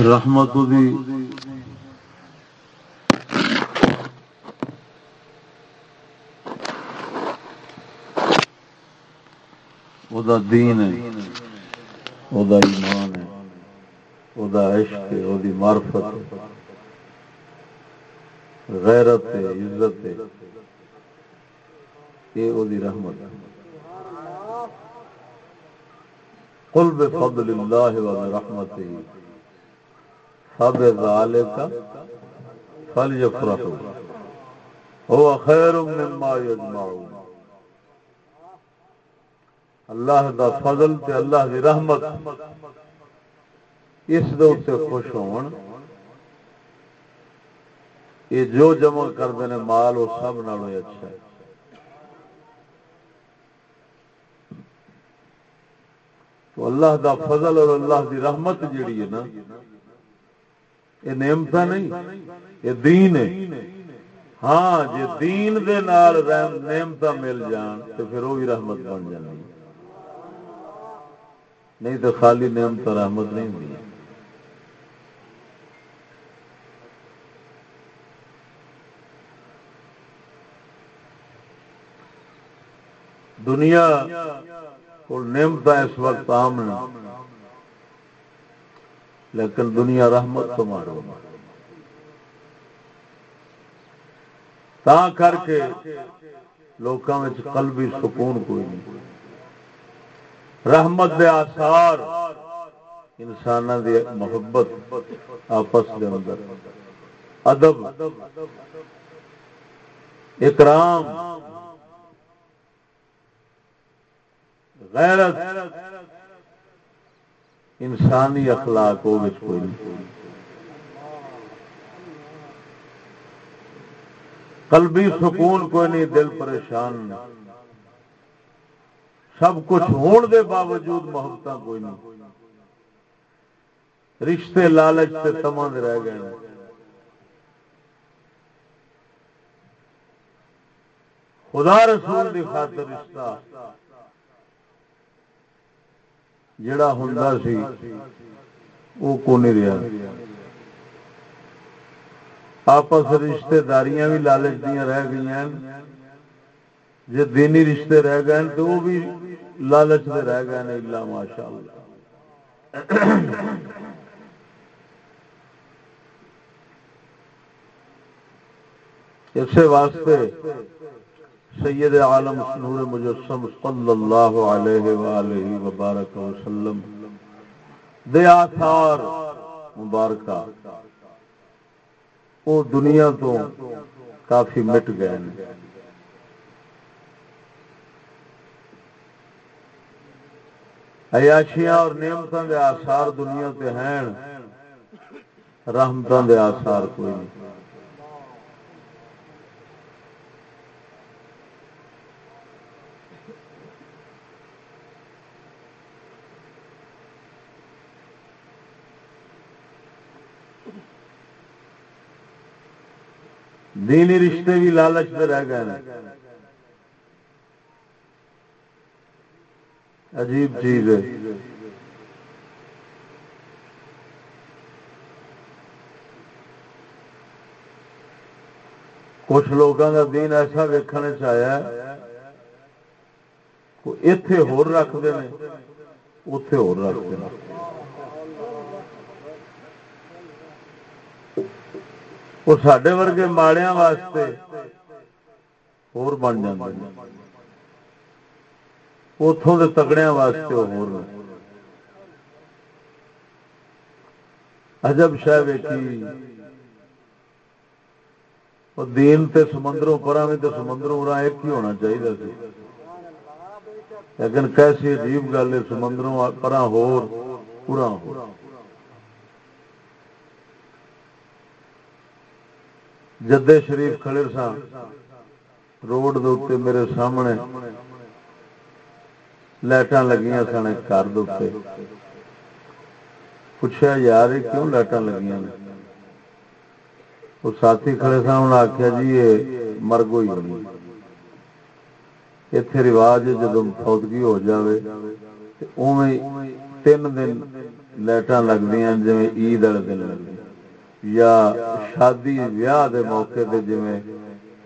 رحمت دی او دا دین ہے او دا ایمان ہے او دا عشق ہے او دی معرفت ہے۔ غیرت ہے، عزت ہے۔ یہ او دی رحمت ہے۔ قل بفضل اللہ و برحمته فبذلك فليفرحوا هو خير مما يجمعون اللہ دا فضل تے اللہ دی رحمت اس دے تے خوش ہون. یہ جو جمع کرتے ہیں مال وہ سب نالوں اچھا ہے. تو اللہ دا فضل اور اللہ دی رحمت جیڑی ہے نا یہ نعمت نہیں، یہ دین ہے۔ ہاں جی دین دے نال نعمت مل جان تو پھر وہ بھی رحمت بن جانی نہیں تو خالی نعمت رحمت نہیں دی دنیا کو نعمت اس وقت عام لیکن دنیا رحمت تو مارو تا کر کے لوگوں میں قلبی سکون کوئی نہیں۔ رحمت دے آثار انسان دی محبت آپس دے اندر۔ ادب، اکرام، غیرت انسانی اخلاق وہ کوئی قلبی سکون کوئی نہیں، دل پریشان۔ سب کچھ ہون دے باوجود محبت کوئی نہیں۔ رشتے لالچ سے تمند رہ گئے۔ خدا رسول دی خاطر رشتہ۔ جڑا ہوں سی وہ کو نہیں رہا آپس رشتے داریاں بھی لالچ دیا رہ گئی ہیں جی دینی رشتے رہ گئے تو وہ بھی لالچ دے رہ گئے نہیں اللہ ماشاء اللہ اسے واسطے سید عالم نور مجسم صلی اللہ علیہ وآلہ وبارک وسلم، دے آثار مبارکہ وہ دنیا تو کافی مٹ گئے ہیں۔ عیاشیاں اور نعمتوں دے آثار دنیا تے ہیں رحمتوں دے آثار کوئی نہیں۔ دینی رشتے بھی لالچ میں رہ گئے عجیب چیز ہے۔ کچھ لوگوں کا دین ایسا ویکنے چاہیا اتے ہو رکھتے ہیں اتے ہو رکھتے ہیں۔ وہ سڈے ورگے ماڑیا واسطے ہو بن جائے اتوں کے تگڑیا واسطے ہو اجب شہ ویکھی دین تے سمندروں پرا بھی تو سمندروں ارا ایک ہی ہونا چاہیے سی لیکن کیسی عجیب گل ہے سمندروں پرا ہو پورا ہو جدے شریف کھڑے سا روڈ دے میرے سامنے لائٹاں لگیاں سن گھر دے پوچھا یار کیوں لائٹاں لگیاں وہ ساتھی کھڑے سن انہیں آخیا جی یہ مرگ ہوئی ہونی اتے رواج جب فوتگی ہو جائے تین دن لائٹاں لگتی جی عید والے دن لگتی یا شادی ویاہ دے موقع تے جی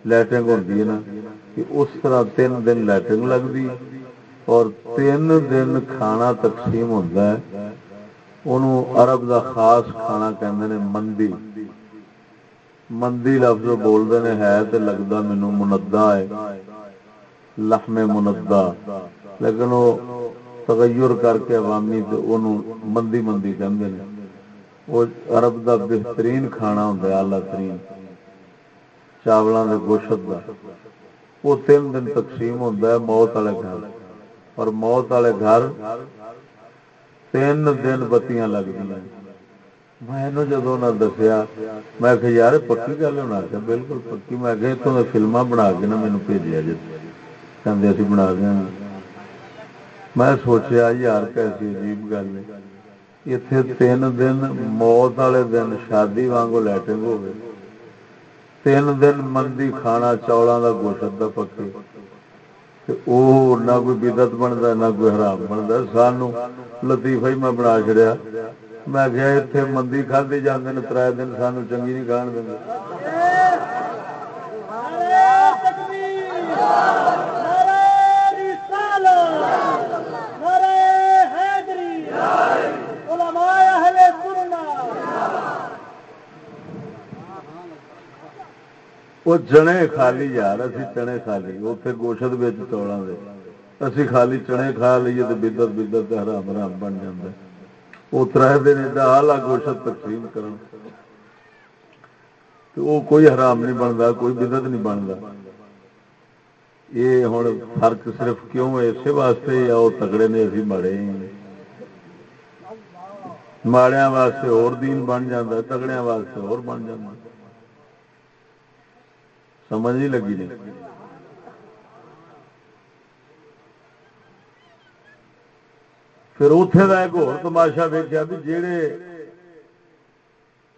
لائٹنگ ہوتی ہے نا، کہ اس طرح تین دن لائٹنگ لگتی اور تین دن کھانا تقسیم ہوتا ہے۔ انہوں عرب دا خاص کھانا کہندے نے مندی۔ مندی لفظ بولتے ہیں ہے تو لگتا مینو مندا ہے، لحم مندا۔ لیکن وہ تغیر کر کے عوامی تے اونوں مندی مندی کہتے ہیں وہ عرب دا بہترین کھانا ہوں آلہ ترین۔ چاولوں کے گوشت کا وہ تین دن تقسیم ہوتا ہے موت والے گھر۔ اور موت والے گھر تین دن بتیاں لگتی ہیں میں جدو نہ دسیا، میں کہ یار، پکی گل ہونا کہ بالکل پکی۔ میں کہ اتوں فلما بنا کے نا مینو بھیجیا جی۔ کہ اسی بنا دیا میں سوچیا، یار کیسی عجیب گل ہے۔ اتنے تین دن موت والے دن شادی وانگو لائٹنگ ہو گئے تین دن مندی کھانا چولا کا گوشت کا پکی نہ کوئی بدت بنتا نہ کوئی حرام بنتا سانو لطیفہ ہی میں بنا چڑیا میں گیا اتنے مندی کھانے جانے تر دن سانو چنگی نہیں کھان دیں وہ چنے خالی یار، اسی چنے خالی اتنے گوشت بچ چوڑا دے۔ اسی خالی چنے کھا لیے تو بدت بدت حرام حرام بن جائے وہ تر دن ایڈا آلہ گوشت تقسیم کرن۔ تو وہ کوئی حرام نہیں بنتا کوئی بدت نہیں بنتا یہ ہوں فرق صرف کیوں ہے؟ اسی واسطے یا وہ تگڑے نے اسی ماڑے ماڑیا واسطے اور دین بن جاتا تگڑیا واسطے اور بن جاتا سمجھ نہیں لگی نہیں۔ پھر اتے کا ایک اور تماشا دیکھا بھی جہے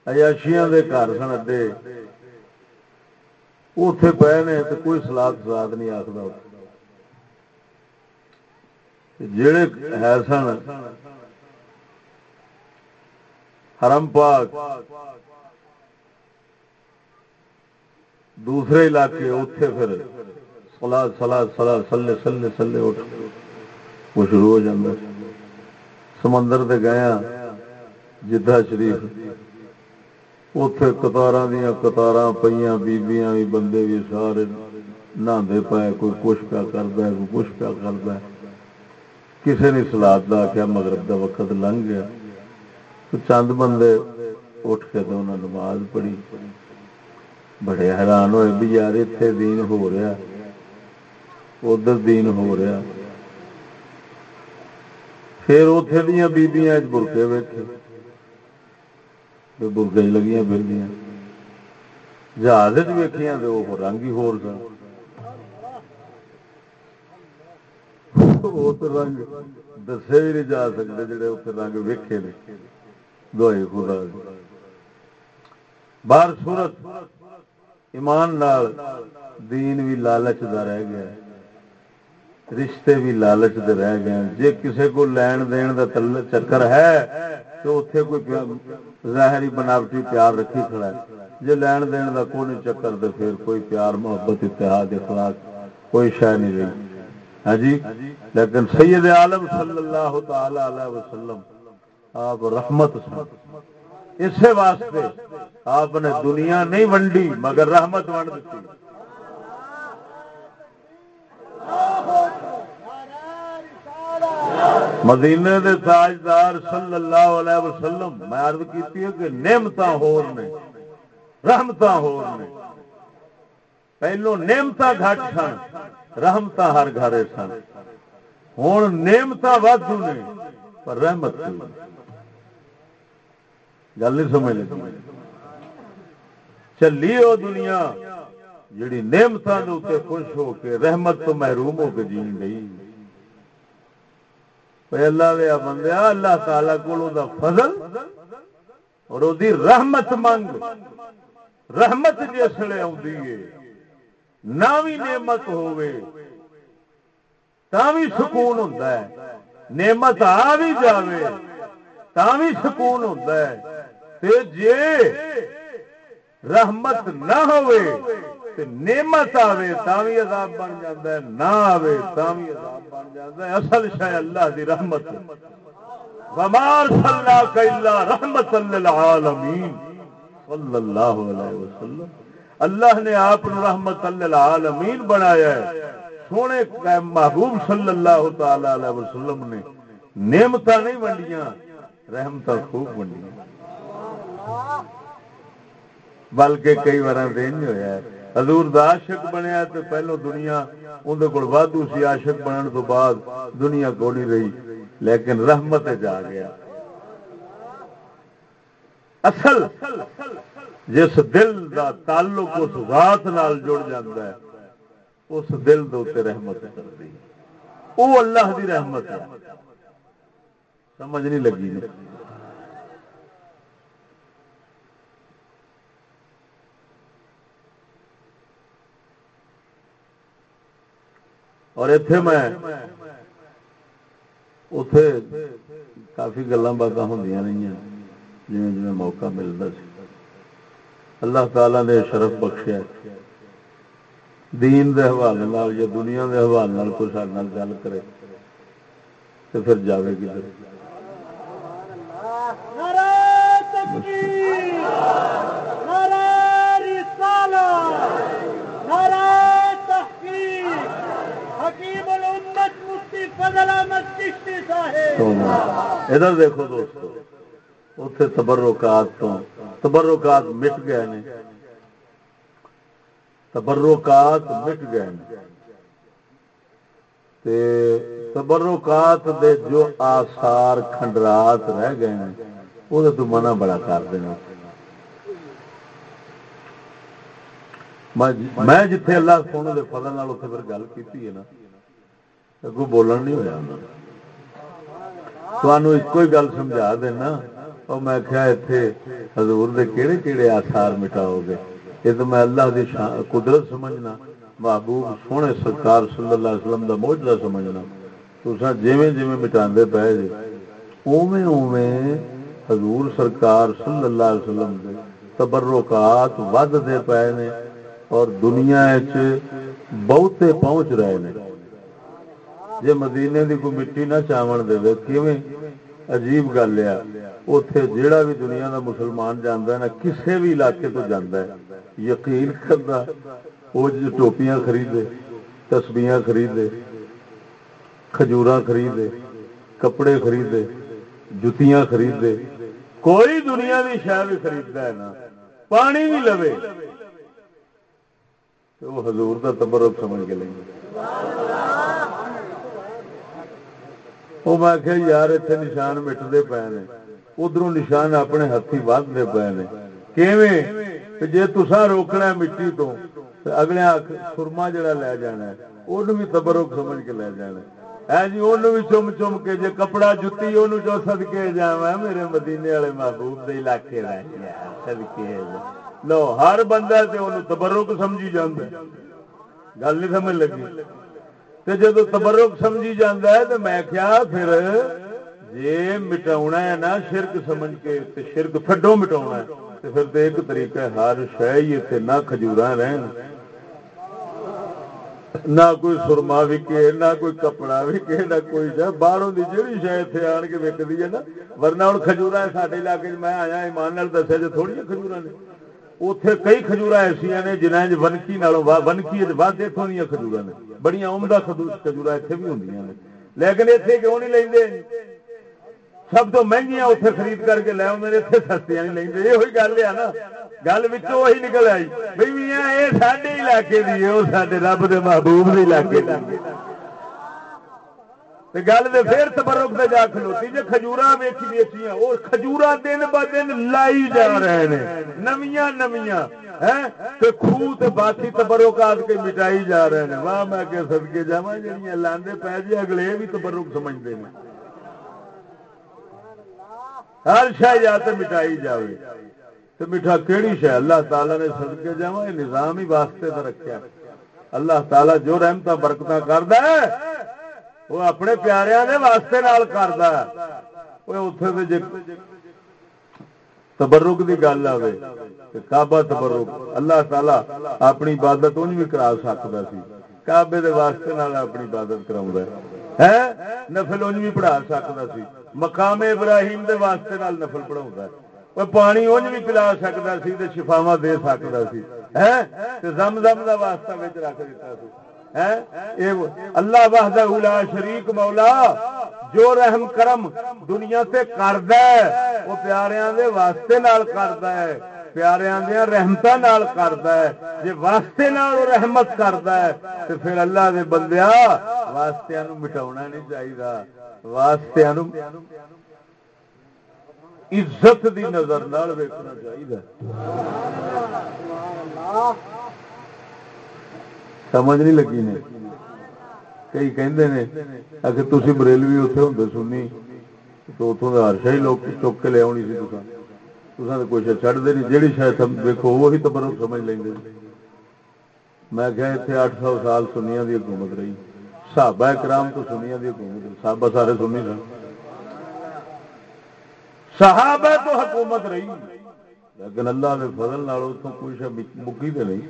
ایاشیا کے گھر سن اڈے۔ اتے پے نے تو کوئی سلاد سلاد نہیں آخر جڑے ہے سن حرم پاک۔ دوسرے علاقے اتنے پھر سلاد سلاد سلاد سلے سلے سلے اٹھ وہ شروع ہو جاتا سمندر تے گیا جدہ شریف۔ اتے کتار دیا کتار پہ بیبیاں بھی بندے بھی سارے نہے پائے، کوئی کچھ پیا کرتا ہے، کوئی کچھ پیا کرتا ہے۔ کسی نے سلاد کا آخیا مغرب کا وقت لنگ گیا۔ تو چند بندے اٹھ کے تو انہیں نماز پڑھی۔ بڑے حیران ہوئے بھی یار اتنے دین ہو رہا ادھر دین ہو رہا پھر اتے دیا بیبیاں برکے بیٹھے برکے لگی پھر جہاز ویکیا تو وہ رنگ ہی ہو رنگ دسے بھی نہیں جا سکتے جڑے اتنے رنگ ویکے نے دوائی خدا باہر سورت ایمان نال دین بھی لالچ دا رہ گیا رشتے بھی لالچ دے رہ گئے جے کسے کو لین دین دا چکر ہے، تو اتنے کوئی ظاہری بناوٹی پیار رکھی کھڑا ہے۔ جے لین دین دا کوئی چکر تو پھر کوئی پیار، محبت، اتحاد، اخلاق، کوئی شہ نہیں رہی۔ ہاں جی؟ لیکن سید عالم صلی اللہ تعالی علیہ وسلم، آپ رحمت اسی واسطے آپ نے دنیا نہیں ونڈی، مگر رحمت ونڈ دیتی۔ مدینے دے تاجدار صلی اللہ علیہ وسلم، میں عرض کیتی ہے کہ نعمت ہور نے رحمت ہور نے۔ پہلو نعمت گھٹ سن رحمت ہر گھر سن۔ ہوں نعمت وادو نے، پر رحمت نہیں۔ گل نہیں سمجھ لگی۔ چلی وہ دنیا جڑی نعمتوں کے خوش ہو کے رحمت تو محروم ہو کے جین گئی۔ اللہ دیا بندیا اللہ تعالی کو فضل اور دی رحمت منگ۔ رحمت جسے آئی نہ بھی نعمت ہوے تا بھی سکون ہوتا ہے نعمت آ بھی جاوے بھی سکون ہوتا ہے تے جے رحمت نہ ہوئے تے نعمت آوے تا بھی عذاب بن جاتا ہے، نہ آوے تا بھی عذاب بن جاتا ہے۔ اصل شاید اللہ دی رحمت ومار صلی اللہ کلا رحمت للعالمین صلی اللہ علیہ وسلم۔ اللہ نے آپ رحمت للعالمین بنایا ہے۔ سونے محبوب صلی اللہ تعالی علیہ وسلم نے نعمت نہیں ونڈیاں رحمت خوب ونڈیاں۔ بلکہ کئی بار دن ہوا ہے۔ حضور دا عاشق بنیا تو پہلو دنیا اندر کول وادو سی عاشق بننے تو بعد دنیا کو رہی، لیکن رحمت جا گیا۔ اصل جس دل دا تعلق اس ذات نال جڑ جاتا ہے، اس دل دے رحمت کرتی وہ اللہ دی رحمت ہے۔ سمجھ نہیں لگی۔ نہیں اور اتے میں اتے کافی گلا باتیں ہوں رہی جی جی موقع ملتا سی۔ اللہ تعالی نے شرف بخشیا۔ دین دے حوالے نال یا دنیا دے حوالے نال کوئی سارے گل کرے تو پھر جاوے کدھر۔ ادھر دیکھو دوستو اتے تبرکات تو، تبرکات مٹ گئے نے۔ تبرکات مٹ گئے نے۔ تے تبرکات دے جو آثار کھنڈرات رہ گئے ہیں وہ تو منع بڑا کر دینا جی، میں جتھے اللہ سونے کے فضل اتنے پھر گل کی ہے نا اگو بولن نہیں ہویا ہوا تمہوں ایک ہی گل سمجھا دینا اور میں کیا اتنے حضور دے کہڑے کہڑے آثار مٹاؤ گے یہ تو میں اللہ دی قدرت سمجھنا محبوب سونے سرکار صلی اللہ علیہ وسلم دا موجودہ سمجھنا تو جیویں جیویں مٹا پے جی اویں اویں حضور سرکار صلی اللہ علیہ وسلم دے تبرکات ود دے پے نے اور دنیا بہتے پہنچ رہے ہیں جی مدینے دی کوئی مٹی نہ چاون دے کیویں عجیب گل ہے اتے جیڑا بھی دنیا دا مسلمان جانا ہے نا کسے بھی علاقے تو جانا ہے یقین کرتا وہ ٹوپیاں خریدے تسبیاں خریدے کھجورا خریدے کپڑے خریدے جتیاں خریدے کوئی دنیا کی شہ بھی خریدتا ہے نا پانی بھی لوے وہ حضور کا تبرک سمجھ کے لیں گے وہ میں کہ یار اتنے نشان مٹتے پے نے۔ ادھر نشان اپنے ہاتھی ودتے پے نے۔ جی تسا روکنا مٹی تو اگلے سرما جڑا لے جانا وہ بھی تبرک سمجھ کے لے جانا ہے۔ جی وہ بھی چم چم کے جی کپڑا جتی وہ جو سدکے جا میرے مدینے والے محبوب دے علاقے سدکے لو، ہر بندہ سے تبرک سمجھی جانا گل نہیں سمجھ لگی؟ جب تبرک سمجھی جانا ہے تو میں کیا پھر جی مٹا ہے نا شرک سمجھ کے شرک تھڈو مٹا ہے تو پھر تو ایک طریقہ ہر شہ ہی اتنے نہ کھجور رہن نہ کوئی سرما وکے نہ کوئی کپڑا وکے نہ کوئی جا باہروں کی جہی شہ اتنے آن کے وکتی ہے نا ورنہ ہوں کھجور سارے علاقے میں آیا ایمان دسیا جی تھوڑی کھجور نے اتے کئی کھجور ایسا نے جنہیں ونکی ونکی ود اتوں دیا کھجور نے۔ بڑی عمدہ کھجور اتنے بھی ہوں لیکن اتنے کیوں نہیں لیں سب تو مہنگیا اتنے خرید کر کے لے میرے اتنے سستیاں نہیں لیں یہ گل ہے نا۔ گل وہی نکل آئی۔ بھائی یہ سارے علاقے کی وہ سارے رب کے محبوب کے علاقے کی گل تو پھر تبرک سے جا کھلوتی جی کھجورا ویچی ویچیاں وہ کھجورا دن ب دن لائی جا رہے ہیں نمیاں نمیاں خوہ باقی تبرک آد کے مٹائی جا رہے ہیں واہ، میں کہ سدکے جا جی لاندے پی جی اگلے بھی تبرک سمجھتے ہیں ہر شہ یا تو مٹائی جائے تو میٹھا کہڑی شہ اللہ تعالی نے سدکے جا نظام ہی واسطے رکھا اللہ تعالی جو رحمت برکت کرد وہ اپنے پیاروں کے واسطے نال کرتا اتنے جی تبرک کی گل آئے کعبہ تبرک اللہ تعالی اپنی عبادت ان بھی کرا سکتا سی کعبے دے واسطے نال اپنی عبادت کرا ہے نفل انج بھی پڑھا سکتا سی مقام ابراہیم دے واسطے نال نفل پڑھا پانی انج بھی پلا سکتا سی تے شفاوا دے سکتا سی ہے زم زم کا واسطہ رکھ دیتا سی اللہ وحدہ لا شریک مولا، جو رحم کرم دنیا سے کرد وہ پیاریاں دے واسطے نال کرد ہے۔ پیاریاں دیا رحمت کرتا ہے۔ جی واسطے نال رحمت کرتا ہے تو پھر اللہ دے بندیا واسطے مٹا نہیں چاہیے واسطے عزت دی نظر نال ویکنا چاہیے سمجھ نہیں لگی نے۔ کئی کہندے نے اگر تھی بریلوی اتنے ہوں سنی، تو اتوں کا ہر شاہی لوگ چک کے لیا سی تساں۔ تساں تے کوئی کچھ چڑھتے نہیں جہی شاید دیکھو وہی تو سمجھ لیں گے جی۔ میں کہ اتنے اٹھ سو سال سنیا دی حکومت رہی۔ صحابہ کرام تو سنیا دی حکومت صحابہ سارے سنی سن۔ صحابہ تو حکومت رہی، لیکن اللہ کے فضل نال اوتھوں کوئی شا مکی تو نہیں۔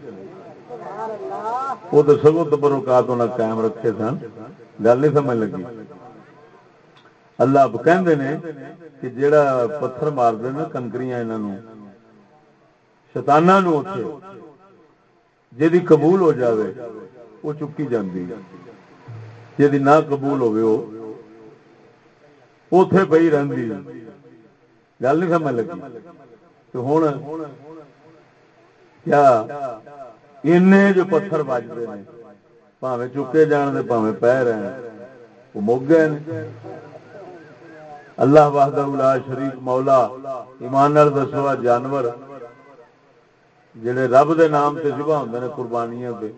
وہ تو سگو تبرکات انہیں قائم رکھے سن۔ گل نہیں سمجھ لگی۔ اللہ کہندے نے کہ جیڑا پتھر مار دے نا کنکریاں انہاں شیطاناں نو اوتھے جدی قبول ہو جاوے وہ چکی جاندی۔ جدی نہ قبول ہوے او اوتھے پئی رہندی۔ گل نہیں سمجھ لگی۔ تو ہن کیا انے جو پتھر بجتے ہیں پاوے چکے جان دے پاوے پہ رہے وہ مک گئے اللہ وحدہ لا شریف مولا ایمان دسوا جانور جڑے رب دے نام تے ذبح ہوندے نے قربانیاں تے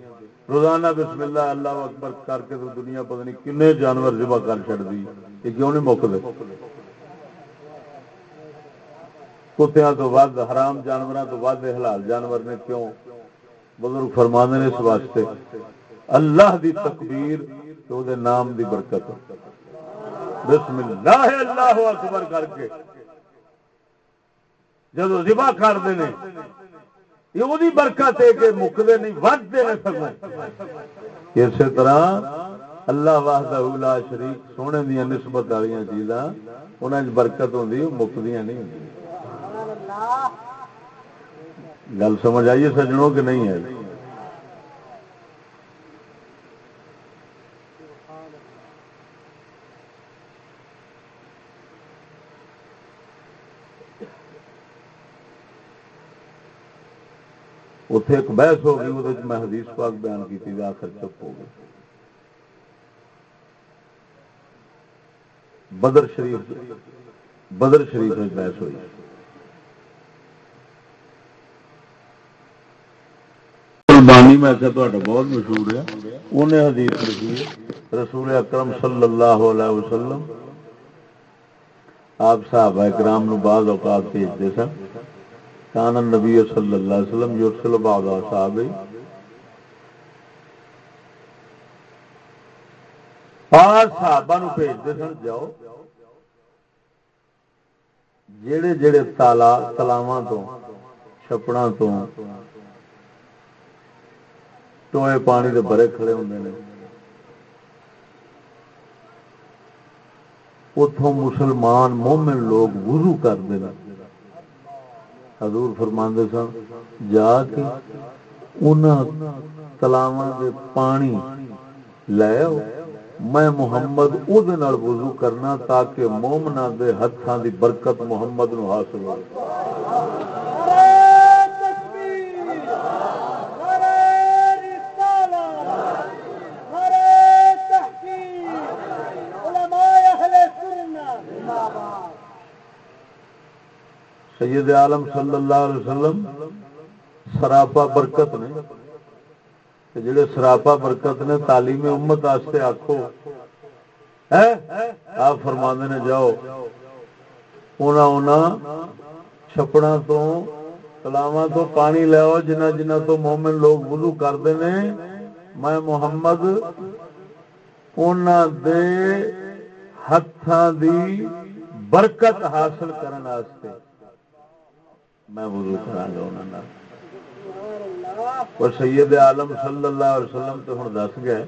روزانہ بسم اللہ اللہ اکبر کر کے تو دنیا پتہ نہیں کنے جانور ذبح کر چھڑ دی یہ کیوں نہیں مکدے کتیاں تو ود حرام جانوراں تو ود حلال جانور نے کیوں بزرگ فرمانے نے اس واسطے، اللہ دی تکبیر تو دے نام دی برکت۔ بسم اللہ اللہ اکبر کر کے۔ جب ذبح کرتے ہیں یہ وہی برکت ہے کہ مکتے نہیں ودتے نہیں سکتے اسی طرح اللہ واہدہ لا شریف سونے دیا نسبت والی چیزاں انہیں برکت ہوتی مکدیا نہیں ہوتی گل سمجھ آئیے سجنوں کہ نہیں ہے؟ اتے ایک بحث ہو گئی وہ میں حدیث پاک بیان کی تھی آخر چپ ہو گئی۔ بدر شریف بدر شریف میں بحث ہوئی۔ بانی میں کیا بہت مشہور ہے۔ انہیں حدیث لکھی رسول اکرم صلی اللہ علیہ وسلم۔ آپ صاحب اکرام نو بعض اوقات بھیجتے سن۔ کان نبی صلی اللہ علیہ وسلم یرسل بعض صحابہ پانچ صحابہ نو بھیجتے سن، جاؤ۔ جڑے جڑے تالا، تلاواں تو چھپڑا تو ٹوئے پانی دے بڑے کھڑے ہوندے نے۔ اتوں مسلمان مومن لوگ وضو کرتے ہیں۔ حضور فرماندے سن، جا کے انہاں تلاواں دے پانی لے میں محمد وضو کرنا تاکہ مومنا دے ہاتھوں دی برکت محمد نو حاصل ہو۔ سید عالم صلی اللہ علیہ وسلم سراپا برکت نے جڑے سراپا برکت نے تعلیم امت واسطے آخو آپ فرما نے جاؤ چھپڑا تو تلاوا تو پانی لو جنہ جنہ تو مومن لوگ وضو کرتے ہیں میں محمد دے ہاتھ دی برکت حاصل کرنے میں وضو کرا گا انہوں اور سید عالم صلی اللہ علیہ وسلم تو ہوں دس گئے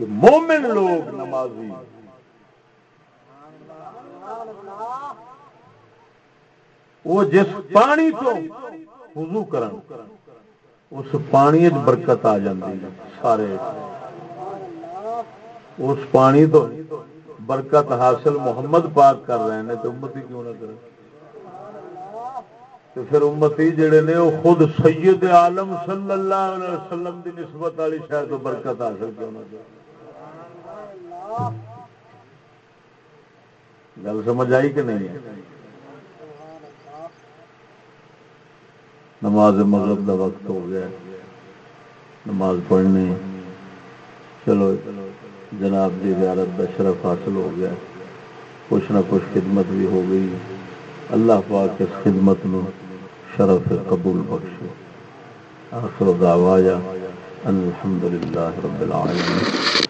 کہ مومن لوگ نمازی وہ جس پانی تو وضو کرن، اس پانی برکت آ جاتی سارے۔ اس پانی تو برکت حاصل محمد پاک کر رہے ہیں تو امت ہی کیوں نہ کریں تو پھر امتی جڑے نے وہ خود سید عالم صلی اللہ علیہ وسلم دی نسبت والی شاید تو برکت حاصل کیوں گل سمجھ آئی کہ نہیں؟ نماز مغرب کا وقت ہو گیا۔ نماز پڑھنی۔ چلو، جناب کی زیارت کا شرف حاصل ہو گیا۔ کچھ نہ کچھ خدمت بھی ہو گئی۔ اللہ پاک اس خدمت نو شرف قبول بخشو آخر دعوایا الحمد للہ رب العالمین.